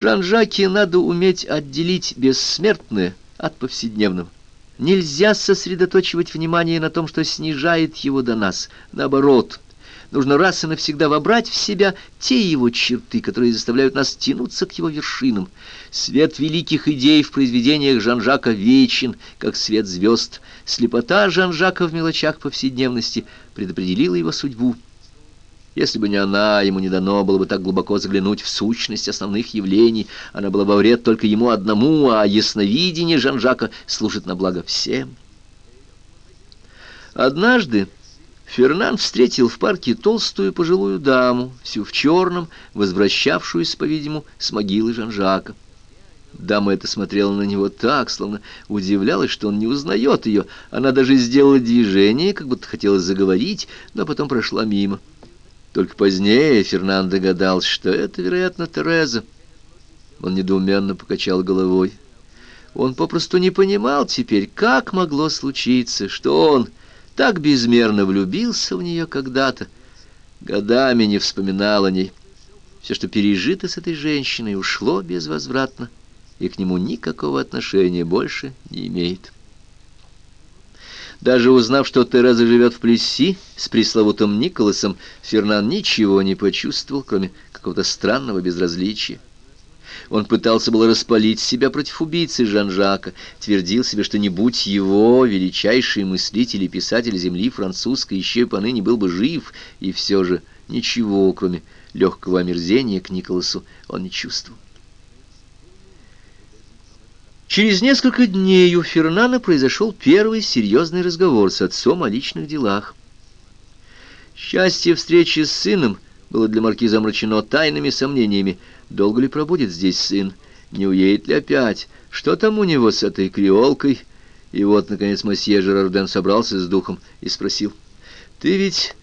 Жан-Жаке надо уметь отделить бессмертное от повседневного. Нельзя сосредоточивать внимание на том, что снижает его до нас. Наоборот, нужно раз и навсегда вобрать в себя те его черты, которые заставляют нас тянуться к его вершинам. Свет великих идей в произведениях Жан-Жака вечен, как свет звезд. Слепота Жан-Жака в мелочах повседневности предопределила его судьбу. Если бы не она, ему не дано было бы так глубоко заглянуть в сущность основных явлений. Она была во вред только ему одному, а ясновидение Жан-Жака служит на благо всем. Однажды Фернан встретил в парке толстую пожилую даму, всю в черном, возвращавшуюся, по-видимому, с могилы Жан-Жака. Дама эта смотрела на него так, словно удивлялась, что он не узнает ее. Она даже сделала движение, как будто хотела заговорить, но потом прошла мимо. Только позднее Фернан догадался, что это, вероятно, Тереза. Он недоуменно покачал головой. Он попросту не понимал теперь, как могло случиться, что он так безмерно влюбился в нее когда-то, годами не вспоминал о ней. Все, что пережито с этой женщиной, ушло безвозвратно, и к нему никакого отношения больше не имеет. Даже узнав, что Тереза живет в Плесси с пресловутым Николасом, Фернан ничего не почувствовал, кроме какого-то странного безразличия. Он пытался было распалить себя против убийцы Жан-Жака, твердил себе, что не будь его, величайший мыслитель и писатель земли французской еще и поныне был бы жив, и все же ничего, кроме легкого омерзения к Николасу, он не чувствовал. Через несколько дней у Фернана произошел первый серьезный разговор с отцом о личных делах. Счастье встречи с сыном было для маркиза омрачено тайными сомнениями. Долго ли пробудет здесь сын? Не уедет ли опять? Что там у него с этой креолкой? И вот, наконец, мосье Жерарден собрался с духом и спросил. «Ты ведь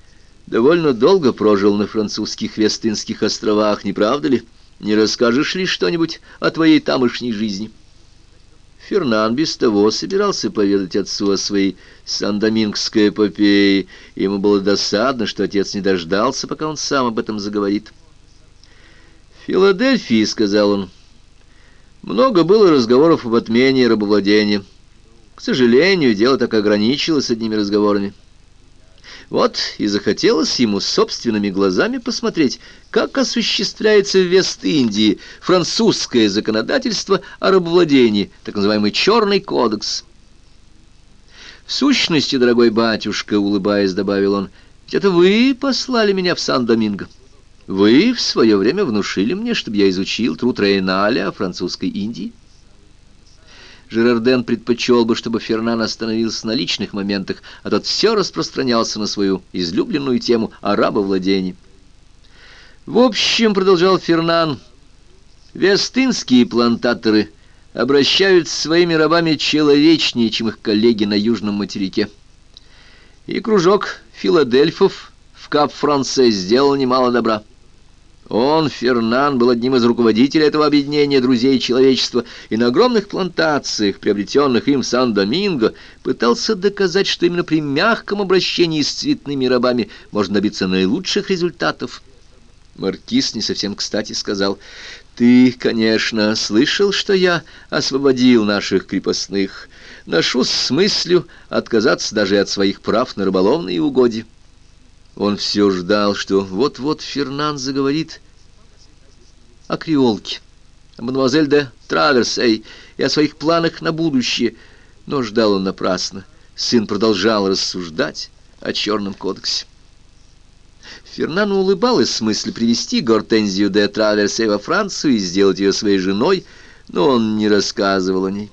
довольно долго прожил на французских Вестынских островах, не правда ли? Не расскажешь ли что-нибудь о твоей тамошней жизни?» Фернан без того собирался поведать отцу о своей сандомингской эпопее. Ему было досадно, что отец не дождался, пока он сам об этом заговорит. «В Филадельфии», — сказал он, — «много было разговоров об отмене рабовладения. К сожалению, дело так ограничилось одними разговорами». Вот и захотелось ему собственными глазами посмотреть, как осуществляется в Вест-Индии французское законодательство о рабовладении, так называемый «Черный кодекс». «В сущности, дорогой батюшка», — улыбаясь, добавил он, — «ведь это вы послали меня в Сан-Доминго. Вы в свое время внушили мне, чтобы я изучил труд Рейналя о французской Индии». Жерарден предпочел бы, чтобы Фернан остановился на личных моментах, а тот все распространялся на свою излюбленную тему о рабовладении. В общем, продолжал Фернан, вестынские плантаторы обращаются своими рабами человечнее, чем их коллеги на южном материке. И кружок Филадельфов в Кап-Франце сделал немало добра. Он, Фернан, был одним из руководителей этого объединения друзей человечества и на огромных плантациях, приобретенных им в Сан-Доминго, пытался доказать, что именно при мягком обращении с цветными рабами можно добиться наилучших результатов. Маркиз не совсем кстати сказал, «Ты, конечно, слышал, что я освободил наших крепостных. Ношу с мыслью отказаться даже от своих прав на рыболовные угодья». Он все ждал, что вот-вот Фернан заговорит о креолке, о мадемуазель де Траверсей и о своих планах на будущее, но ждал он напрасно. Сын продолжал рассуждать о черном кодексе. Фернану улыбалась с мыслью привести Гортензию де Траверсей во Францию и сделать ее своей женой, но он не рассказывал о ней.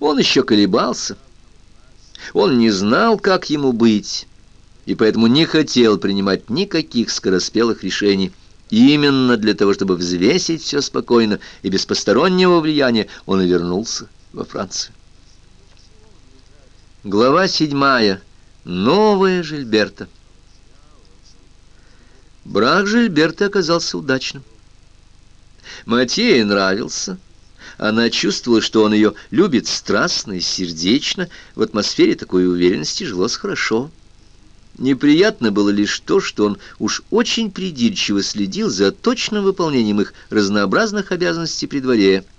Он еще колебался. Он не знал, как ему быть и поэтому не хотел принимать никаких скороспелых решений. Именно для того, чтобы взвесить все спокойно и без постороннего влияния, он и вернулся во Францию. Глава седьмая. Новая Жильберта. Брак Жильберта оказался удачным. Матье нравился. Она чувствовала, что он ее любит страстно и сердечно. В атмосфере такой уверенности жилось хорошо. Неприятно было лишь то, что он уж очень придирчиво следил за точным выполнением их разнообразных обязанностей при дворе —